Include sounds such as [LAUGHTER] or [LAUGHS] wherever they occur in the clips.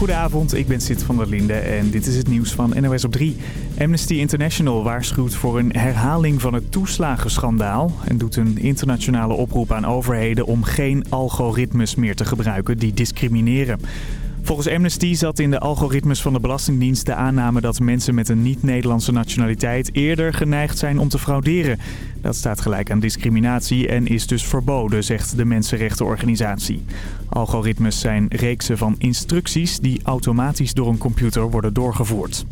Goedenavond, ik ben Sid van der Linde en dit is het nieuws van NOS op 3. Amnesty International waarschuwt voor een herhaling van het toeslagenschandaal... en doet een internationale oproep aan overheden om geen algoritmes meer te gebruiken die discrimineren. Volgens Amnesty zat in de algoritmes van de Belastingdienst de aanname dat mensen met een niet-Nederlandse nationaliteit eerder geneigd zijn om te frauderen. Dat staat gelijk aan discriminatie en is dus verboden, zegt de mensenrechtenorganisatie. Algoritmes zijn reeksen van instructies die automatisch door een computer worden doorgevoerd.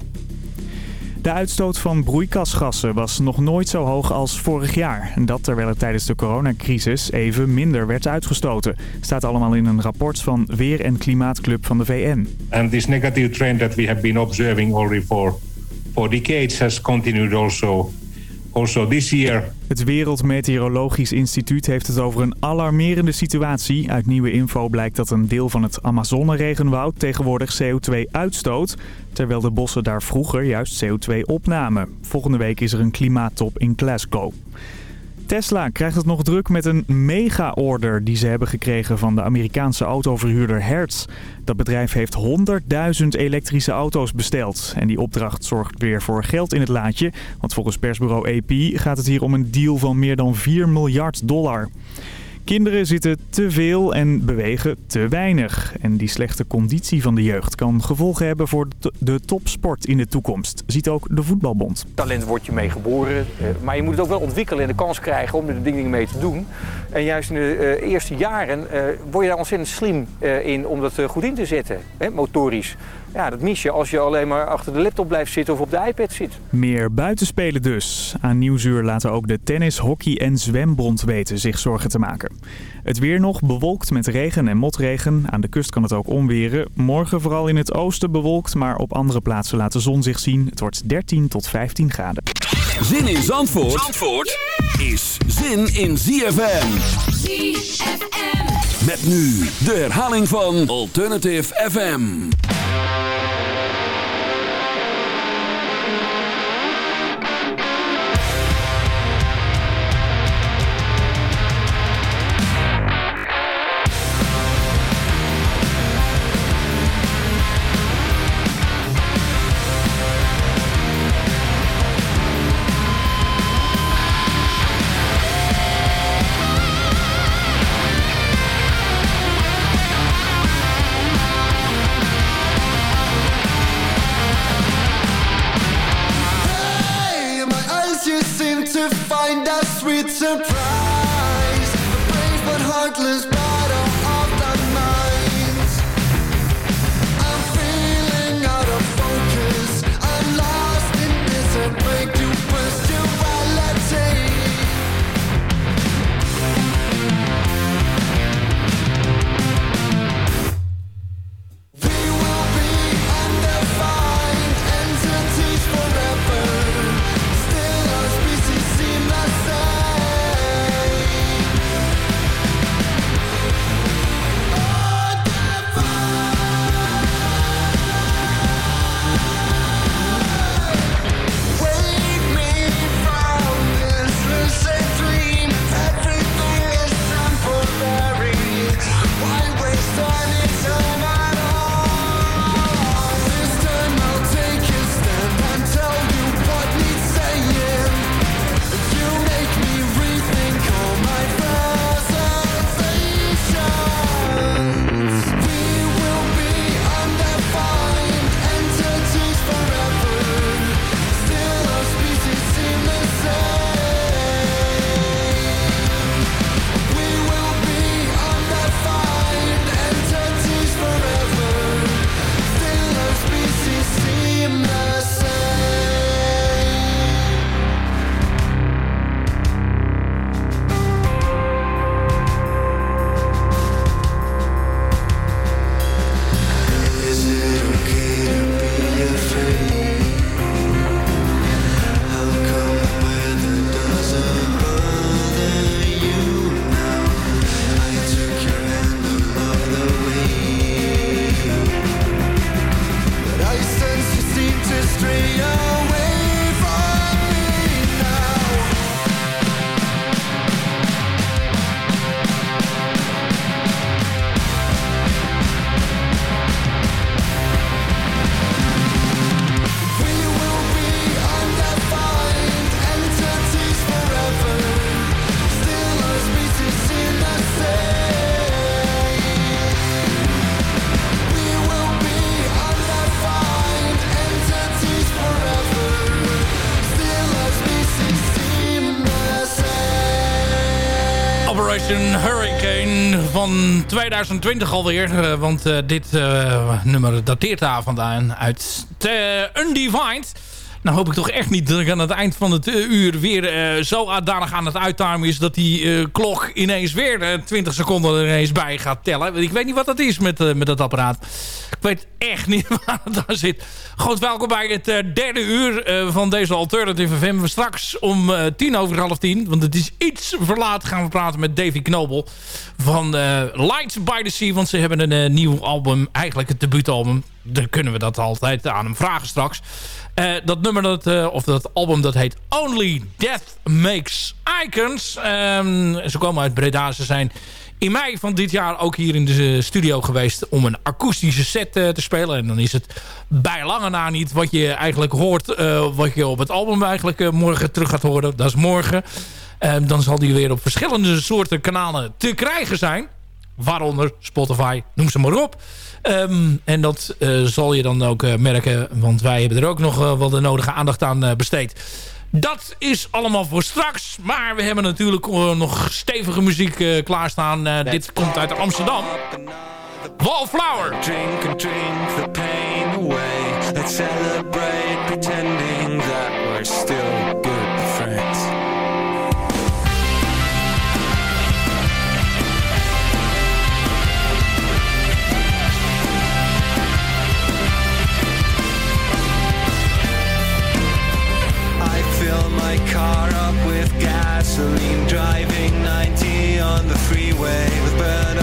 De uitstoot van broeikasgassen was nog nooit zo hoog als vorig jaar. Dat terwijl er tijdens de coronacrisis even minder werd uitgestoten. Staat allemaal in een rapport van Weer- en Klimaatclub van de VN. And this negative trend that we have been observing already for, for decades has continued also also this year. Het Wereldmeteorologisch Instituut heeft het over een alarmerende situatie. Uit nieuwe info blijkt dat een deel van het Amazone-regenwoud tegenwoordig CO2 uitstoot... terwijl de bossen daar vroeger juist CO2 opnamen. Volgende week is er een klimaattop in Glasgow. Tesla krijgt het nog druk met een mega-order die ze hebben gekregen van de Amerikaanse autoverhuurder Hertz. Dat bedrijf heeft 100.000 elektrische auto's besteld. En die opdracht zorgt weer voor geld in het laadje. Want volgens persbureau AP gaat het hier om een deal van meer dan 4 miljard dollar. Kinderen zitten te veel en bewegen te weinig. En die slechte conditie van de jeugd kan gevolgen hebben voor de topsport in de toekomst, ziet ook de voetbalbond. Talent wordt je mee geboren, eh, maar je moet het ook wel ontwikkelen en de kans krijgen om er dingen mee te doen. En juist in de eh, eerste jaren eh, word je daar ontzettend slim in om dat goed in te zetten, motorisch. Ja, dat mis je als je alleen maar achter de laptop blijft zitten of op de iPad zit. Meer buitenspelen dus. Aan Nieuwsuur laten ook de tennis, hockey en zwembond weten zich zorgen te maken. Het weer nog bewolkt met regen en motregen. Aan de kust kan het ook onweren. Morgen vooral in het oosten bewolkt, maar op andere plaatsen laat de zon zich zien. Het wordt 13 tot 15 graden. Zin in Zandvoort, Zandvoort is zin in ZFM. ZFM. Met nu de herhaling van Alternative FM. Thank you. 2020 alweer. Uh, want uh, dit uh, nummer dateert daar vandaan uit Undefined. Nou hoop ik toch echt niet dat ik aan het eind van het uur weer zo aandanig aan het uittimen is... dat die klok ineens weer 20 seconden er ineens bij gaat tellen. Ik weet niet wat dat is met, met dat apparaat. Ik weet echt niet [LAUGHS] waar het daar zit. Goed, welkom bij het derde uur van deze Alternative FM. Straks om tien over half tien, want het is iets verlaat, gaan we praten met Davy Knobel van Lights by the Sea. Want ze hebben een nieuw album, eigenlijk het debuutalbum. Dan kunnen we dat altijd aan hem vragen straks. dat nummer, dat, of dat album, dat heet Only Death Makes Icons. Um, ze komen uit Breda, ze zijn in mei van dit jaar ook hier in de studio geweest om een akoestische set uh, te spelen. En dan is het bij lange na niet wat je eigenlijk hoort, wat je op het album eigenlijk morgen terug gaat horen. Dat is morgen. Ehm, dan zal die weer op verschillende soorten kanalen te krijgen zijn. Waaronder Spotify, noem ze maar op. Um, en dat zal je dan ook merken, want wij hebben er ook nog wel de nodige aandacht aan besteed. Dat is allemaal voor straks. Maar we hebben natuurlijk uh, nog stevige muziek uh, klaarstaan. Uh, dit komt uit Amsterdam. Wallflower. Drink and drink the pain away. Let's celebrate pretending that my car up with gasoline Driving 90 on the freeway With burnt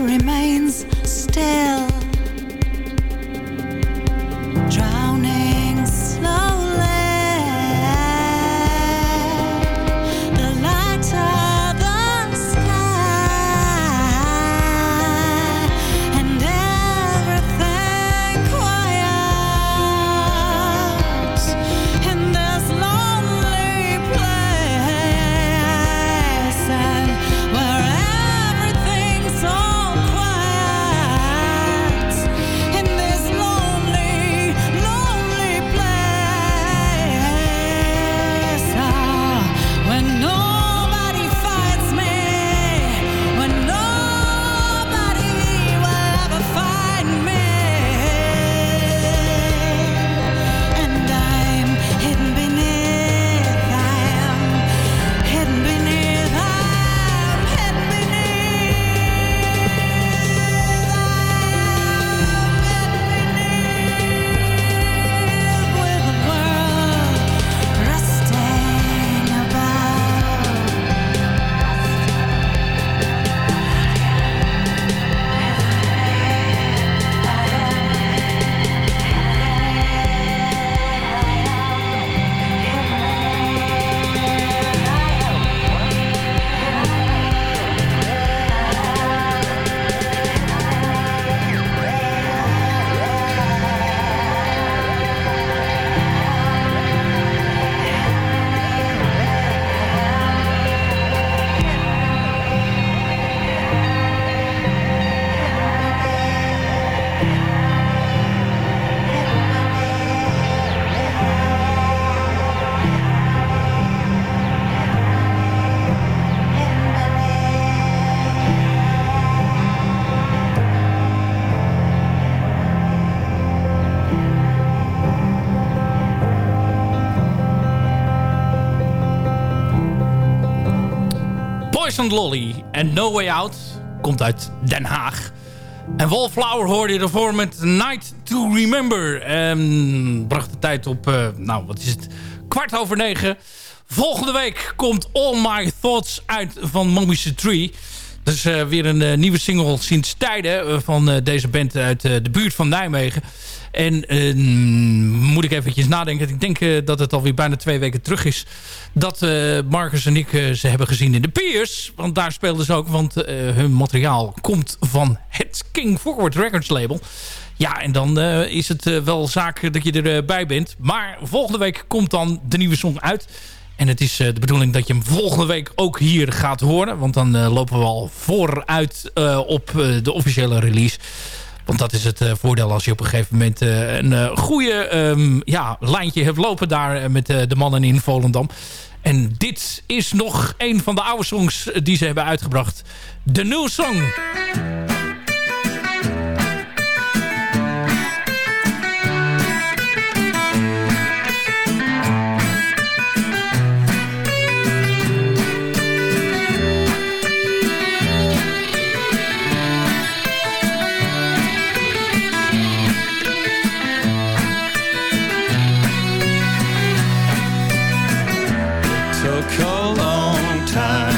remains Lolly en No Way Out komt uit Den Haag. En Wallflower hoorde je ervoor met Night to Remember. En bracht de tijd op, uh, nou wat is het, kwart over negen. Volgende week komt All My Thoughts uit van Momische Tree. Dus uh, weer een uh, nieuwe single sinds tijden van deze band uit de buurt van Nijmegen. En moet ik eventjes nadenken. Ik denk dat het alweer bijna twee weken terug is... dat Marcus en ik ze hebben gezien in de Piers. Want daar speelden ze ook. Want hun materiaal komt van het King Forward Records label. Ja, en dan is het wel zaak dat je erbij bent. Maar volgende week komt dan de nieuwe song uit... En het is de bedoeling dat je hem volgende week ook hier gaat horen. Want dan lopen we al vooruit op de officiële release. Want dat is het voordeel als je op een gegeven moment een goede um, ja, lijntje hebt lopen daar met de mannen in Volendam. En dit is nog een van de oude songs die ze hebben uitgebracht. De New Song. took a long time.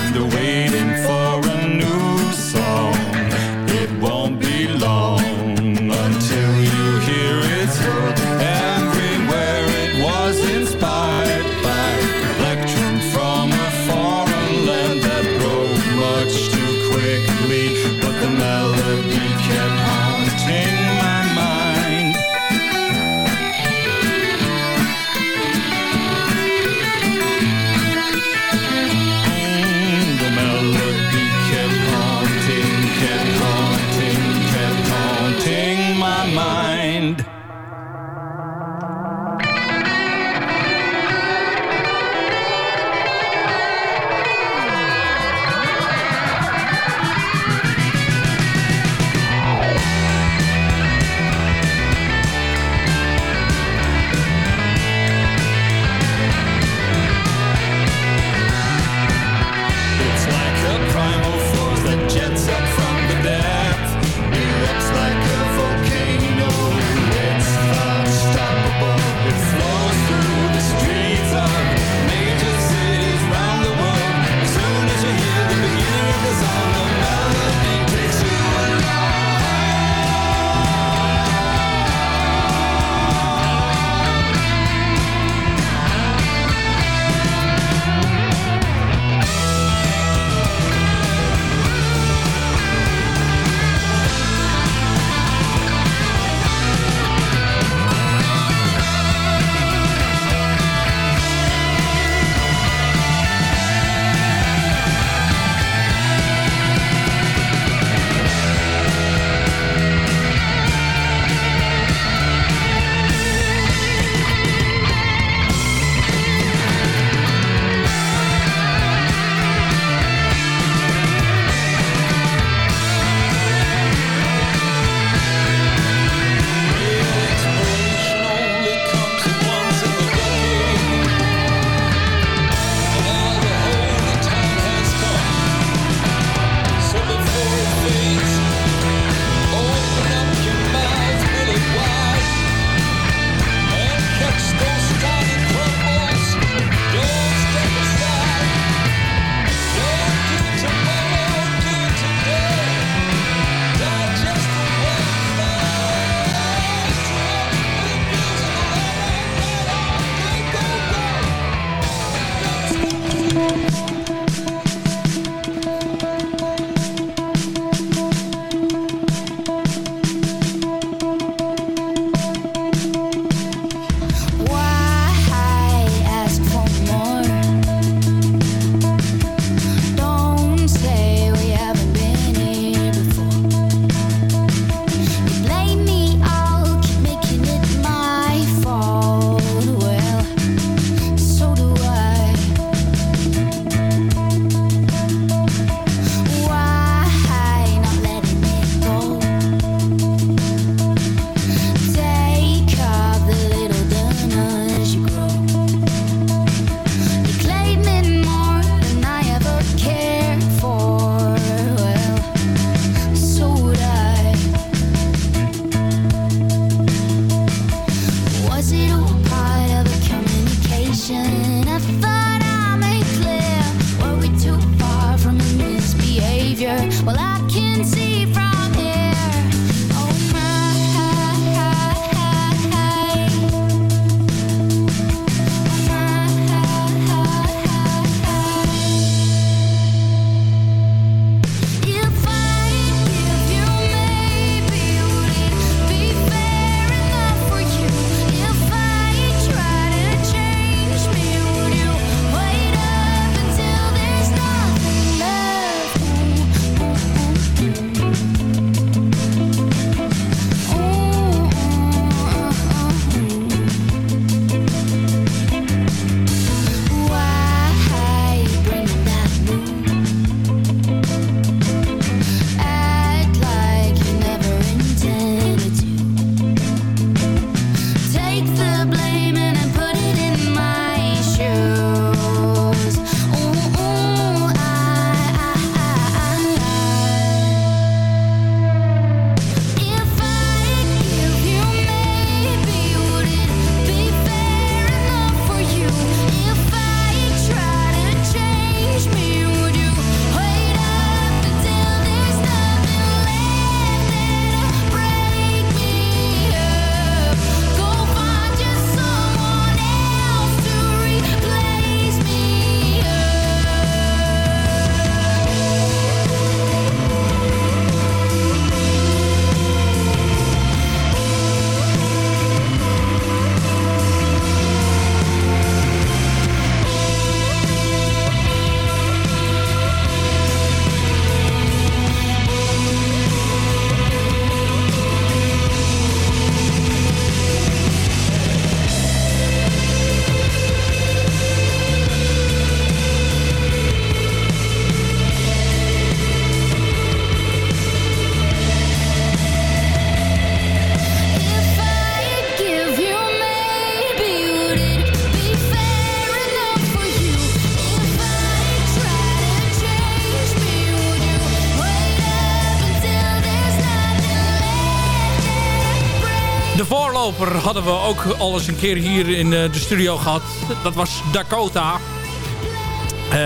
Hadden we ook al eens een keer hier in de studio gehad. Dat was Dakota.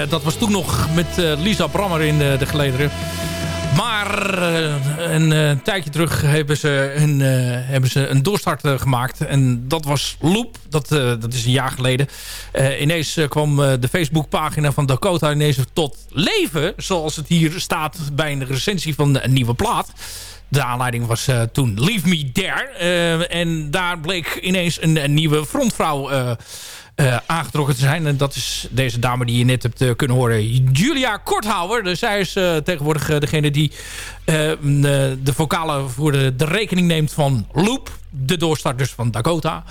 dat was toen nog met Lisa Brammer in de, de gelederen. Maar een tijdje terug hebben ze een, hebben ze een doorstart gemaakt. En dat was Loop. Dat, dat is een jaar geleden. ineens kwam de Facebookpagina van Dakota ineens tot leven. Zoals het hier staat bij een recensie van een nieuwe plaat. De aanleiding was toen Leave Me There. en daar bleek ineens een, nieuwe frontvrouw uh, aangetrokken te zijn. En dat is deze dame die je net hebt kunnen horen. Julia Korthouwer. Dus zij is tegenwoordig degene die de, vocalen voor de, de, rekening neemt van Loop. De doorstarters van Dakota.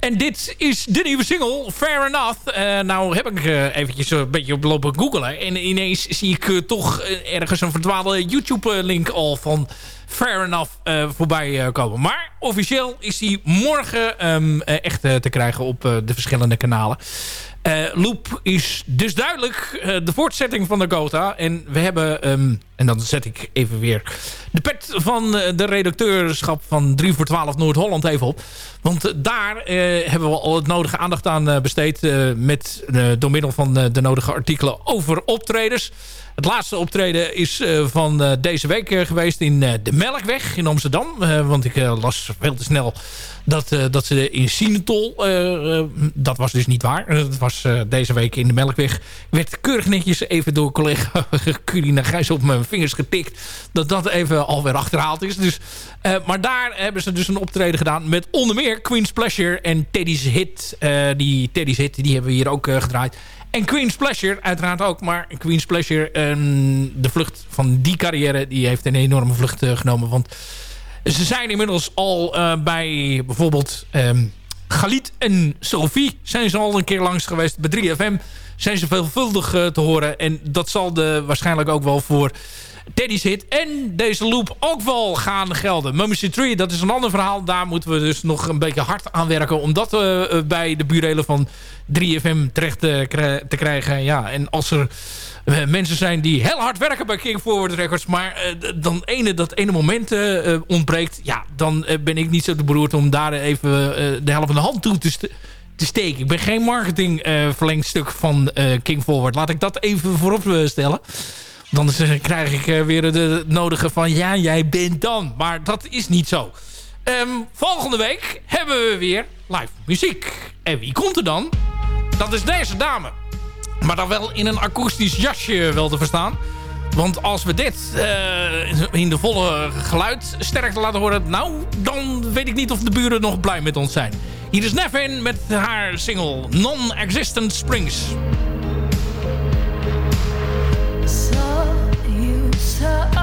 En dit is de nieuwe single, Fair Enough. nou heb ik eventjes een beetje op lopen googelen. En ineens zie ik toch ergens een verdwaalde YouTube-link al van fair enough voorbij komen. Maar officieel is die morgen um, echt te krijgen op de verschillende kanalen. Loop is dus duidelijk de voortzetting van de Gotha. En we hebben, um, en dan zet ik even weer de pet van de redacteurschap van 3 voor 12 Noord-Holland even op. Want daar hebben we al het nodige aandacht aan besteed. met, door middel van de nodige artikelen over optredens. Het laatste optreden is uh, van uh, deze week uh, geweest in de Melkweg in Amsterdam. want ik las veel te snel dat, dat ze in Sinetol... dat was dus niet waar. Dat was deze week in de Melkweg. Werd keurig netjes even door collega [LAUGHS] Curina Gijs op mijn vingers getikt. Dat dat even alweer achterhaald is. Dus, maar daar hebben ze dus een optreden gedaan met onder meer Queen's Pleasure en Teddy's Hit. die Teddy's Hit die hebben we hier ook gedraaid. En Queen's Pleasure uiteraard ook. Maar Queen's Pleasure, um, de vlucht van die carrière... die heeft een enorme vlucht uh, genomen. Want ze zijn inmiddels al uh, bij bijvoorbeeld... Um, Galit en Sophie zijn ze al een keer langs geweest. Bij 3FM zijn ze veelvuldig uh, te horen. En dat zal de, waarschijnlijk ook wel voor Teddy's hit en deze loop ook wel gaan gelden. Mummy Tree, dat is een ander verhaal. Daar moeten we dus nog een beetje hard aan werken... om dat uh, bij de burelen van 3FM terecht te, te krijgen. Ja, en als er uh, mensen zijn die heel hard werken bij King Forward Records... maar dan ene, dat ene moment ontbreekt... ja, dan ben ik niet zo te beroerd om daar even de helft van de hand toe te, te steken. Ik ben geen marketing verlengstuk van King Forward. Laat ik dat even voorop stellen. Dan krijg ik eh, weer de nodige van... ja, jij bent dan. Maar dat is niet zo. Um, volgende week hebben we weer live muziek. En wie komt er dan? Dat is deze dame. Maar dan wel in een akoestisch jasje wel te verstaan. Want als we dit uh, in de volle geluidsterkte laten horen... nou, dan weet ik niet of de buren nog blij met ons zijn. Hier is Nevin met haar single Non-Existent Springs. her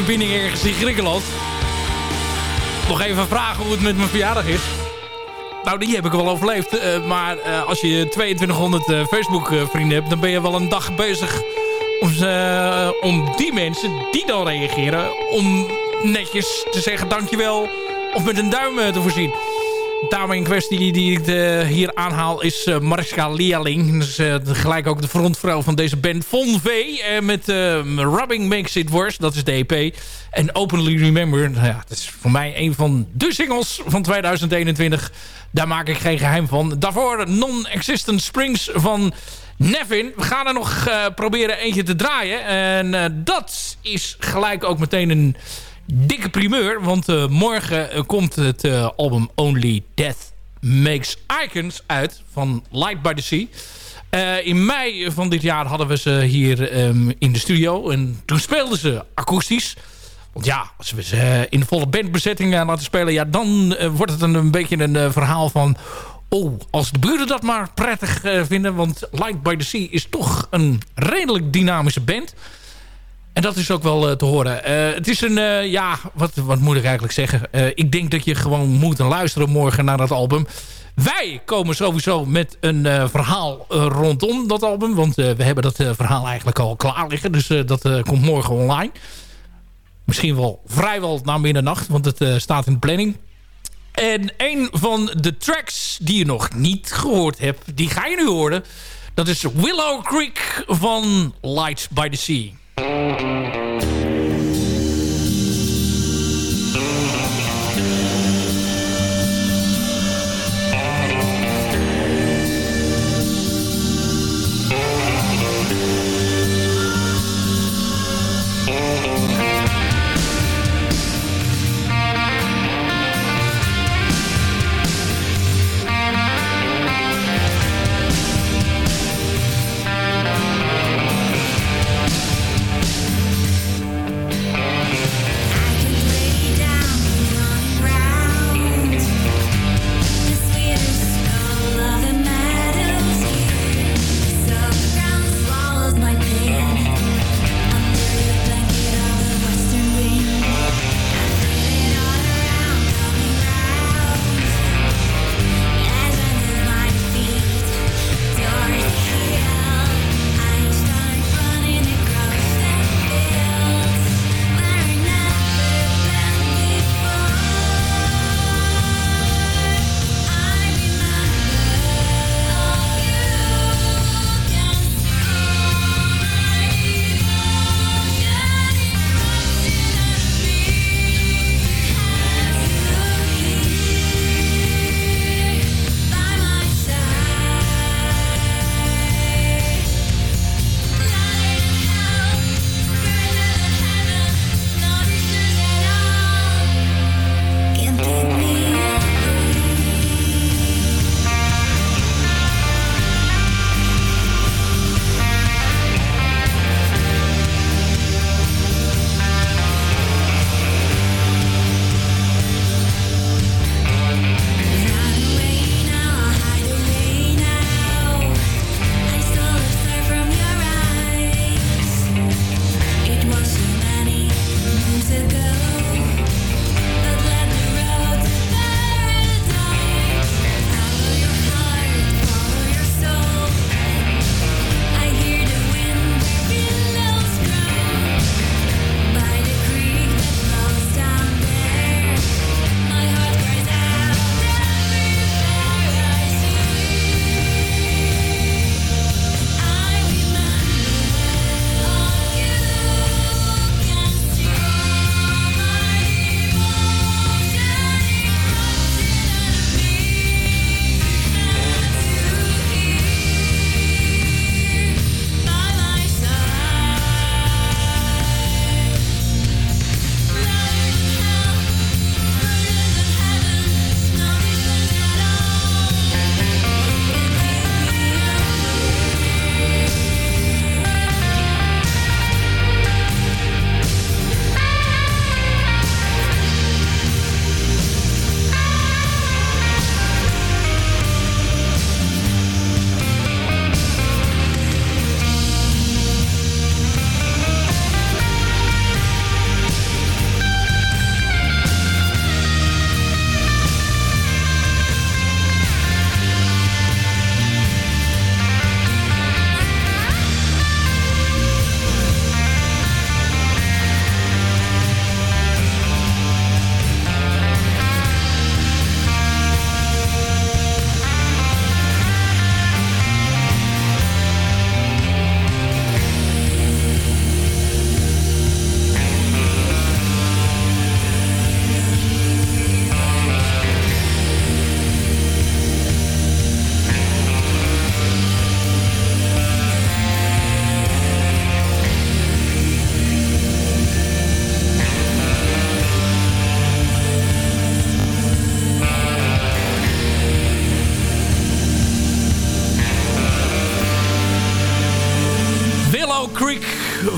wifi-verbinding ergens in Griekenland. Nog even vragen hoe het met mijn verjaardag is. Nou, die heb ik wel overleefd. Uh, maar uh, als je 2200 uh, Facebook-vrienden hebt... dan ben je wel een dag bezig om, om die mensen die dan reageren... om netjes te zeggen dankjewel of met een duim te voorzien dame in kwestie die ik de, hier aanhaal is uh, Mariska Leerling. Dus uh, gelijk ook de frontvrouw van deze band Von V. Uh, met Rubbing Makes It Worse, dat is de EP. En Openly Remember, nou ja, dat is voor mij een van de singles van 2021. Daar maak ik geen geheim van. Daarvoor Non-Existent Springs van Nevin. We gaan er nog proberen eentje te draaien. En dat is gelijk ook meteen een dikke primeur. Want uh, morgen uh, komt het uh, album Only Death Makes Icons uit. Van Light by the Sea. in mei van dit jaar hadden we ze hier um, in de studio. En toen speelden ze akoestisch. Want ja, als we ze in volle bandbezetting laten spelen... Ja, dan wordt het een, een beetje een verhaal van... Oh, als de buren dat maar prettig vinden. Want Light by the Sea is toch een redelijk dynamische band... En dat is ook wel uh, te horen. Uh, het is een, uh, ja, wat, wat moet ik eigenlijk zeggen? ik denk dat je gewoon moet luisteren morgen naar dat album. Wij komen sowieso met een verhaal rondom dat album. Want we hebben dat verhaal eigenlijk al klaar liggen. Dus dat komt morgen online. Misschien wel vrijwel na middernacht, want het staat in de planning. En een van de tracks die je nog niet gehoord hebt, die ga je nu horen. Dat is Willow Creek van Lights by the Sea. Mm-hmm.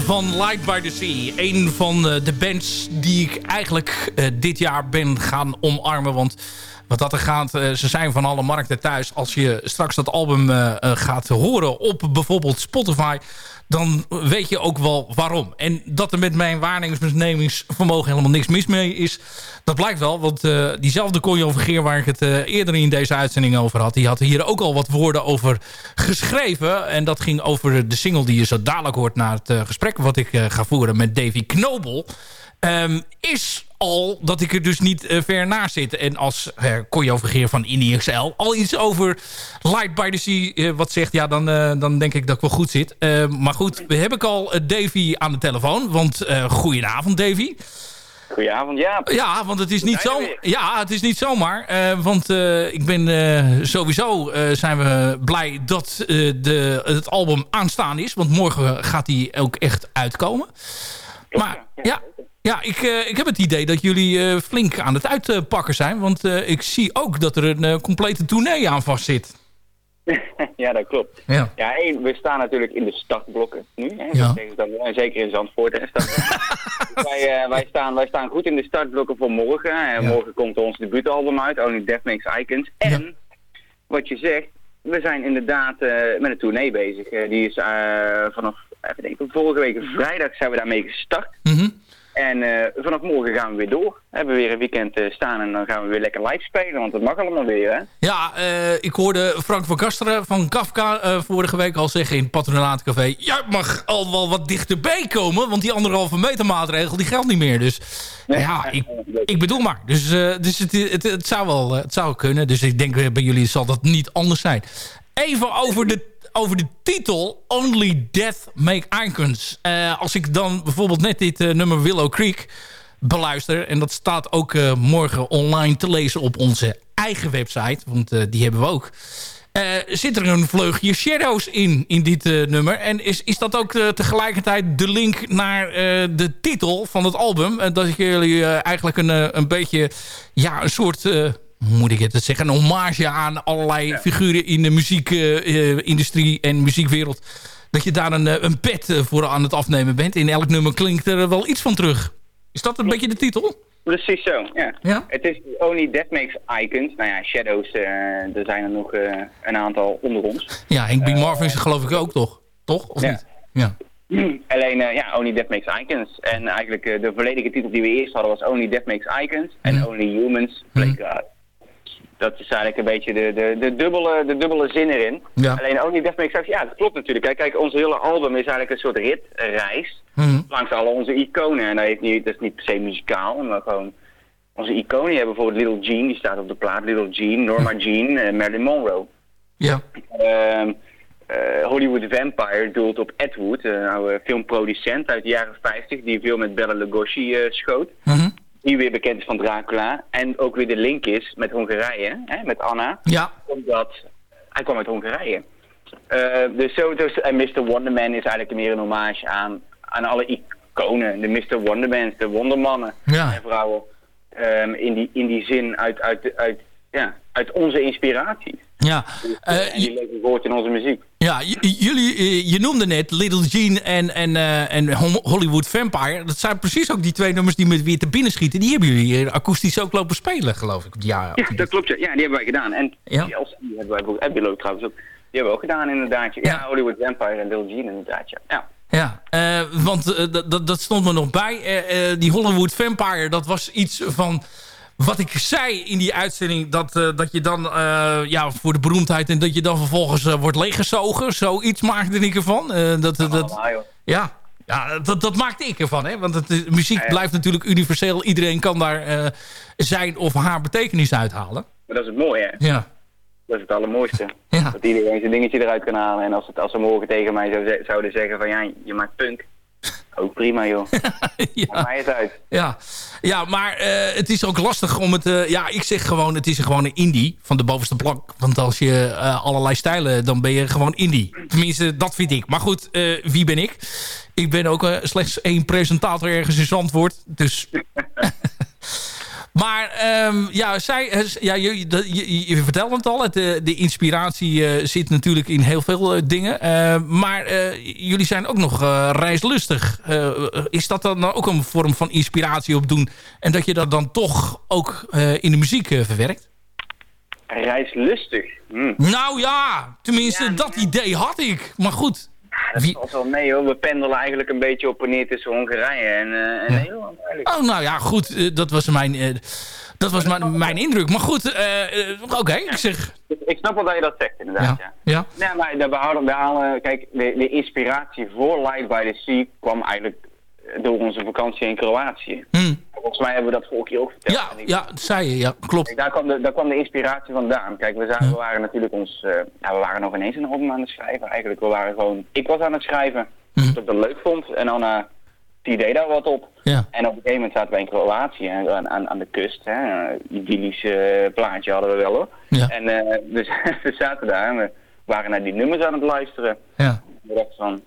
Van Light by the Sea. Een van de bands die ik eigenlijk dit jaar ben gaan omarmen. Want wat dat er gaat, ze zijn van alle markten thuis. Als je straks dat album gaat horen op bijvoorbeeld Spotify dan weet je ook wel waarom. En dat er met mijn waarnemingsvermogen helemaal niks mis mee is... dat blijkt wel, want uh, diezelfde Conjo Vergeer... waar ik het uh, eerder in deze uitzending over had... die had hier ook al wat woorden over geschreven. En dat ging over de single die je zo dadelijk hoort... na het uh, gesprek wat ik ga voeren met Davy Knobel... Um, is al dat ik er dus niet uh, ver naast zit. En als uh, Conjo Vergeer van XL al iets over Light by the Sea uh, wat zegt... ja, dan, dan denk ik dat ik wel goed zit. maar goed, we hebben al Davy aan de telefoon. Want goedenavond, Davy. Goedenavond, ja. Ja, want het is niet, zo, ja, het is niet zomaar. want ik ben sowieso zijn we blij dat de, het album aanstaan is. Want morgen gaat hij ook echt uitkomen. Maar ja, ja, ik, uh, ik heb het idee dat jullie uh, flink aan het uitpakken zijn. Want uh, ik zie ook dat er een complete tournee aan vast zit. [LAUGHS] ja, dat klopt. Ja. ja, één, we staan natuurlijk in de startblokken nu. Hè, ja. En zeker in Zandvoort. Hè, [LAUGHS] wij, wij, staan, wij staan goed in de startblokken voor morgen. En morgen komt ons debuutalbum uit, Only Death Makes Icons. En, wat je zegt, we zijn inderdaad met een tournee bezig. die is vanaf, even denken, vorige week vrijdag zijn we daarmee gestart. Mm en uh, vanaf morgen gaan we weer door. We hebben weer een weekend uh, staan en dan gaan we weer lekker live spelen, want dat mag allemaal weer, hè? Ja, uh, ik hoorde Frank van Kasteren van Kafka vorige week al zeggen in het Patronaatcafé... Ja, mag al wel wat dichterbij komen, want die anderhalve meter maatregel die geldt niet meer. Dus ja, ik, ik bedoel maar. Dus, dus het, het, het, zou wel het zou kunnen. Dus ik denk bij jullie zal dat niet anders zijn. Even over de over de titel Only Death Make Icons. Uh, als ik dan bijvoorbeeld net dit uh, nummer Willow Creek beluister... en dat staat ook uh, morgen online te lezen op onze eigen website... want die hebben we ook... zit er een vleugje Shadows in, in dit nummer? En is, is dat ook tegelijkertijd de link naar de titel van het album? dat jullie eigenlijk een, een beetje ja, een soort moet ik het zeggen, een hommage aan allerlei figuren in de muziekindustrie uh, en muziekwereld. Dat je daar een, eh, een pet eh, voor aan het afnemen bent. In elk nummer klinkt er wel iets van terug. Is dat een beetje de titel? Precies zo, ja. ja. Het is Only Death Makes Icons. Nou ja, Shadows, uh, er zijn er nog uh, een aantal onder ons. Ja, Hank B. Marvin is geloof ik ook toch? Toch? Of ja. niet? Ja. [CLEARS THROAT] Alleen, uh, ja, Only Death Makes Icons. En eigenlijk de volledige titel die we eerst hadden was Only Death Makes Icons. En mm. Only Humans Play mm. God dat is eigenlijk een beetje de, de, de, dubbele, de dubbele zin erin. Ja. Alleen ook niet Death Makes Ja, dat klopt natuurlijk. Kijk, kijk, ons hele album is eigenlijk een soort ritreis. Mm. Langs alle onze iconen. En dat, heeft niet, dat is niet per se muzikaal, maar gewoon... Onze iconen je hebt bijvoorbeeld Little Jean, die staat op de plaat. Little Jean, Norma Jean, uh, Marilyn Monroe. Ja. Uh, uh, Hollywood Vampire doelt op Ed Wood, een oude filmproducent uit de jaren 50, die veel met Bella Lugosi uh, schoot. Mm die weer bekend is van Dracula. En ook weer de link is met Hongarije, hè, met Anna. Ja. Omdat hij kwam uit Hongarije. Uh, dus zo, dus, en Mr. Wonderman is eigenlijk meer een hommage aan, aan alle iconen. De Mr. Wondermans, de wondermannen ja. en vrouwen. Um, in, die, in die zin uit, uit, uit, ja, uit onze inspiraties. Ja. Uh, die leuke woord in onze muziek. Ja, jullie, eh, je noemde net Little Jean en, en, uh, en Hollywood Vampire. Dat zijn precies ook die twee nummers die met weer te binnen schieten. Die hebben jullie akoestisch ook lopen spelen, geloof ik. Ja, ja dat klopt. Ja. ja, die hebben wij gedaan. En ja. die, die hebben wij ook, hebben trouwens ook. Die hebben we ook gedaan inderdaad. Ja, ja Hollywood Vampire en Little Jean inderdaad. Ja. ja. Uh, want dat stond me nog bij. Die Hollywood Vampire, dat was iets van wat ik zei in die uitzending... dat, uh, dat je dan uh, ja, voor de beroemdheid... en dat je dan vervolgens uh, wordt leeggezogen. Zoiets maakte ik ervan. dat, dat, ja, ja dat, dat maakte ik ervan. Hè? Want het, muziek blijft natuurlijk universeel. Iedereen kan daar zijn of haar betekenis uithalen. Maar dat is het mooie, hè? Ja. Dat is het allermooiste. Ja. Dat iedereen zijn dingetje eruit kan halen. En als, het, als ze morgen tegen mij zou, zouden zeggen van... ja, je maakt punk ook prima, joh. [LAUGHS] ja. mij het uit. Ja, ja maar uh, het is ook lastig om het... Uh, ja, ik zeg gewoon, het is gewoon een indie van de bovenste plank. Want als je uh, allerlei stijlen, dan ben je gewoon indie. Tenminste, dat vind ik. Maar goed, wie ben ik? Ik ben ook slechts één presentator ergens in Zandvoort. Dus... [LAUGHS] Maar um, ja, zij, ja, je, je, je, vertelt het al. Het, de inspiratie zit natuurlijk in heel veel dingen. maar jullie zijn ook nog reislustig. is dat dan ook een vorm van inspiratie op doen? En dat je dat dan toch ook in de muziek verwerkt? Reislustig? Hm. Nou ja, tenminste dat idee had ik. Maar goed. Dat Wie... valt wel mee hoor. We pendelen eigenlijk een beetje op en neer tussen Hongarije en, uh, en Nederland eigenlijk. Oh nou ja, goed. Uh, dat was mijn... Uh, dat was mijn, mijn indruk. Maar goed, oké, okay, ik zeg... Ik snap wel dat je dat zegt, inderdaad. Ja. ja. ja. Nee, maar we houden, we halen, kijk, de, de inspiratie voor Light by the Sea kwam eigenlijk door onze vakantie in Kroatië. Hmm. Volgens mij hebben we dat vorige keer ook verteld. Ja, ja dat zei je, ja, klopt. daar, kwam de, daar kwam de inspiratie vandaan. Kijk, we, zagen, we waren natuurlijk ons... Uh, ja, we waren nog ineens een album aan het schrijven eigenlijk. We waren gewoon... Ik was aan het schrijven, mm. dat ik dat leuk vond. En dan uh, die deed daar wat op. Ja. En op een gegeven moment zaten wij in Kroatië, aan, aan, aan de kust. Hè, uh, plaatje hadden we wel hoor. Ja. En [LAUGHS] uh, dus we zaten daar en we waren naar die nummers aan het luisteren. Ja. we dachten van,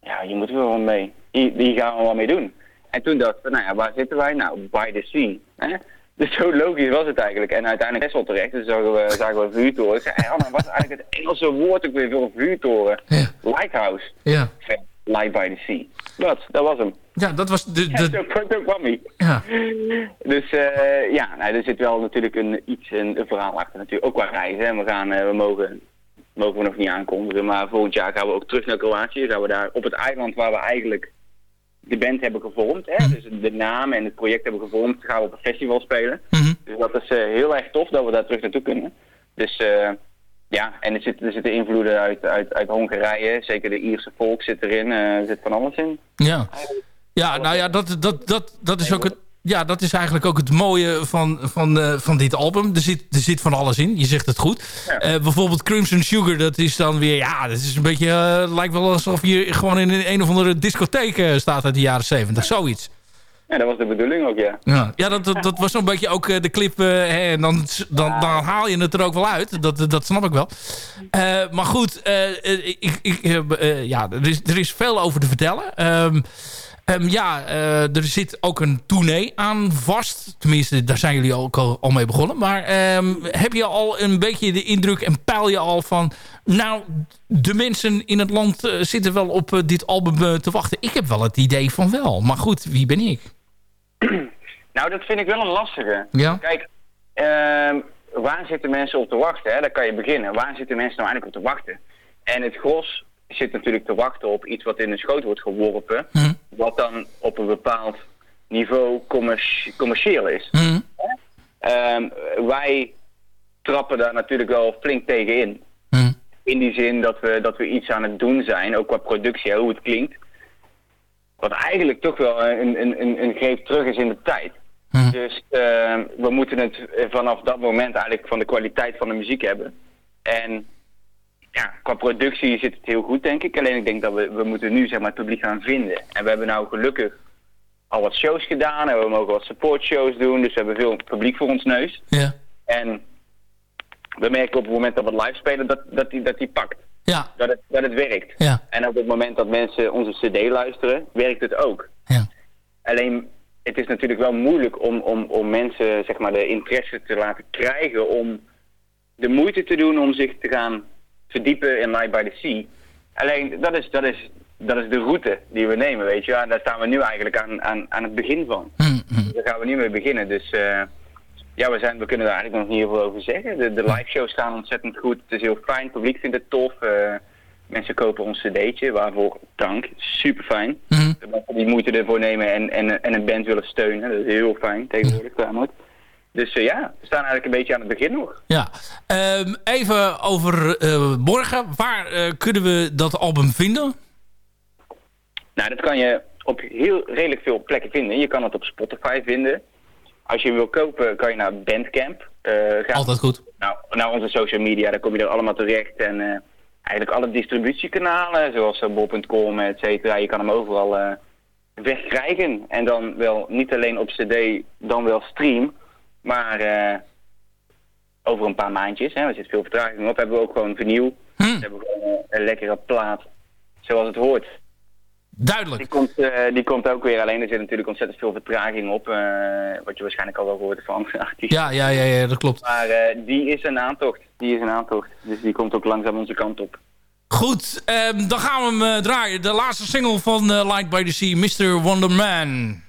ja, je moet wel mee die, gaan we wel mee doen. En toen dachten we, nou ja, waar zitten wij? Nou, by the sea. Hè? [LAUGHS] Dus zo logisch was het eigenlijk. En uiteindelijk best wel terecht. Dus zagen we, zagen we vuurtoren. Ik zei, hey Anna, wat is eigenlijk het Engelse woord ook weer voor vuurtoren? Ja. Lighthouse. Ja. Light by the sea. Dat, dat was hem. Ja, dat was de... de... [LAUGHS] Ja, zo, kwam hij. Ja. [LAUGHS] Dus uh, ja, nou, er zit wel natuurlijk een, iets, een, een verhaal achter natuurlijk. Ook qua reizen. We, gaan, uh, we mogen mogen we nog niet aankondigen. Maar volgend jaar gaan we ook terug naar Kroatië. Gaan we daar op het eiland waar we eigenlijk de band hebben gevormd. Hè? Mhm. Dus de naam en het project hebben gevormd. Gaan we op een festival spelen. Mhm. Dus dat is uh, heel erg tof dat we daar terug naartoe kunnen. Dus uh, ja, en er zitten, er zitten invloeden uit, uit, uit Hongarije. Zeker de Ierse volk zit erin. Er zit van alles in. Ja, ja nou ja, dat, dat, dat, dat is ook het ja, dat is eigenlijk ook het mooie van, van, uh, van dit album. Er zit, er zit van alles in. Je zegt het goed. Ja. Uh, bijvoorbeeld Crimson Sugar, dat is dan weer... Ja, dat is een beetje... Uh, lijkt wel alsof je gewoon in een, een of andere discotheek staat uit de jaren 70. Zoiets. Ja, dat was de bedoeling ook, ja. Ja, ja dat, dat, dat was zo'n beetje ook de clip. Hè, en dan, dan, dan haal je het er ook wel uit. Dat, dat snap ik wel. maar goed, ik, ik, ja, er, is, er is veel over te vertellen. Um, Um, ja, uh, er zit ook een tournee aan vast. Tenminste, daar zijn jullie ook al, al mee begonnen. Maar um, heb je al een beetje de indruk en peil je al van... nou, de mensen in het land uh, zitten wel op uh, dit album te wachten. Ik heb wel het idee van wel. Maar goed, wie ben ik? [CLEARS THROAT] Nou, dat vind ik wel een lastige. Ja? Kijk, ehm, waar zitten mensen op te wachten? Hè? Daar kan je beginnen. Waar zitten mensen nou eigenlijk op te wachten? En het gros zit natuurlijk te wachten op iets wat in de schoot wordt geworpen. Hm. Wat dan op een bepaald niveau commercieel is. Hm. Ehm, wij trappen daar natuurlijk wel flink tegen in. Hm. In die zin dat we, dat we iets aan het doen zijn, ook qua productie, hoe het klinkt. Wat eigenlijk toch wel een, een, een, een greep terug is in de tijd. Dus uh, we moeten het vanaf dat moment eigenlijk van de kwaliteit van de muziek hebben. En ja, qua productie zit het heel goed, denk ik. Alleen ik denk dat we, we moeten nu zeg maar, het publiek gaan vinden. En we hebben nou gelukkig al wat shows gedaan. En we mogen wat support shows doen. Dus we hebben veel publiek voor ons neus. Ja. En we merken op het moment dat we live spelen dat, dat, die, dat die pakt. Ja. Dat, het, dat het werkt. Ja. En op het moment dat mensen onze cd luisteren, werkt het ook. Ja. Alleen, het is natuurlijk wel moeilijk om, om, om mensen zeg maar, de interesse te laten krijgen om de moeite te doen om zich te gaan verdiepen in Light by the Sea. Alleen, dat is, dat is, dat is de route die we nemen, weet je. En daar staan we nu eigenlijk aan, aan, aan het begin van. Mm Daar gaan we nu mee beginnen. Dus uh, ja, we, zijn, we kunnen daar eigenlijk nog niet heel veel over zeggen. De, de live shows gaan ontzettend goed. Het is heel fijn. Het publiek vindt het tof. Uh, mensen kopen ons cd'tje, waarvoor dank. Super fijn. Mm Dat die moeite ervoor nemen en, en, en een band willen steunen. Dat is heel fijn tegenwoordig namelijk. Dus uh, ja, we staan eigenlijk een beetje aan het begin nog. Ja, um, even over uh, morgen. Waar uh, kunnen we dat album vinden? Nou, dat kan je op heel redelijk veel plekken vinden. Je kan het op Spotify vinden. Als je hem wil kopen, kan je naar Bandcamp gaan. Altijd goed. Nou, naar onze social media, daar kom je er allemaal terecht. En eigenlijk alle distributiekanalen, zoals bol.com, et cetera. Je kan hem overal wegkrijgen. En dan wel niet alleen op cd, dan wel stream... Maar uh, over een paar maandjes, hè, er zit veel vertraging op, hebben we ook gewoon vernieuw. We hebben gewoon een lekkere plaat, zoals het hoort. duidelijk. Die komt, die komt ook weer, alleen er zit natuurlijk ontzettend veel vertraging op. wat je waarschijnlijk al wel gehoord van andere artiesten. Ja, ja, ja, ja, dat klopt. Maar die is een aantocht. Die is een aantocht. Dus die komt ook langzaam onze kant op. Goed, um, dan gaan we hem draaien. De laatste single van Light by the Sea, Mr. Wonderman.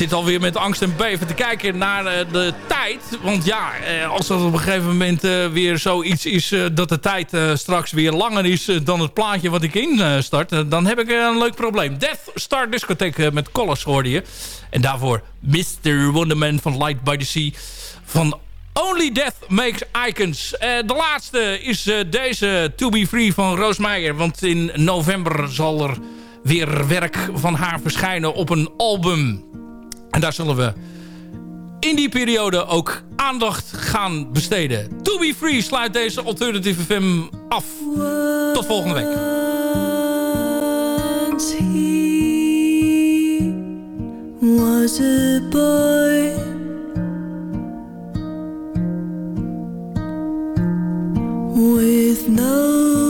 Zit alweer met angst en beven te kijken naar de tijd. Want ja, als er op een gegeven moment weer zoiets is... dat de tijd straks weer langer is dan het plaatje wat ik instart... dan heb ik een leuk probleem. Death Star Discotheek met Colors hoorde je. En daarvoor Mr. Wonderman van Light by the Sea van Only Death Makes Icons. De laatste is deze To Be Free van Roos Meijer. Want in november zal er weer werk van haar verschijnen op een album. En daar zullen we in die periode ook aandacht gaan besteden. To Be Free sluit deze Alternative FM af. Tot volgende week. was a boy with no